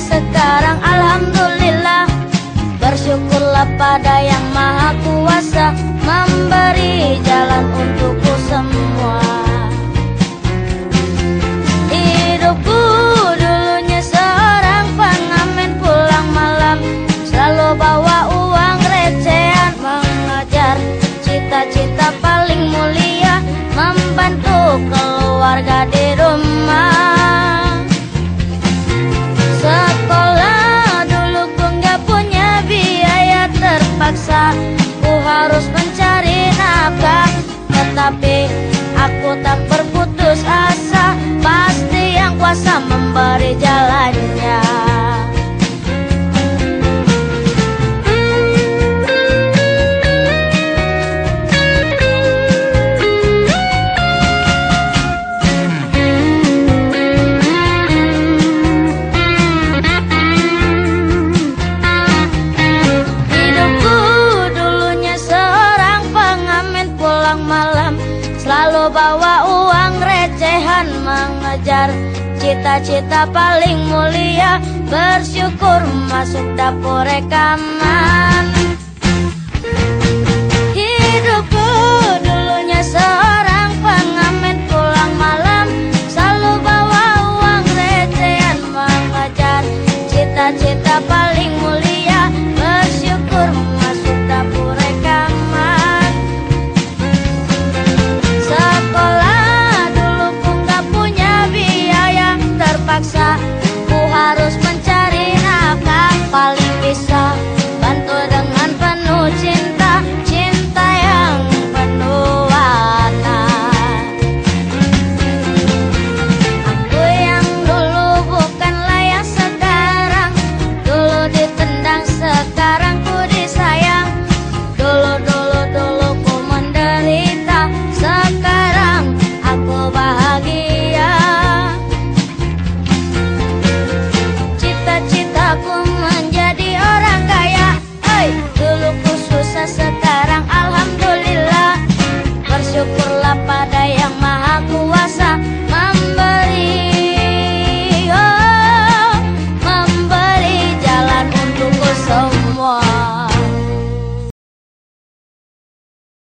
sekarang Alhamdulillah. Bersyukurlah pada yang maha kuasa mem tapi aku tak berputus asa bawa uang recehan mengejar cita-cita paling mulia. Bersyukur masuk dapur rekaman.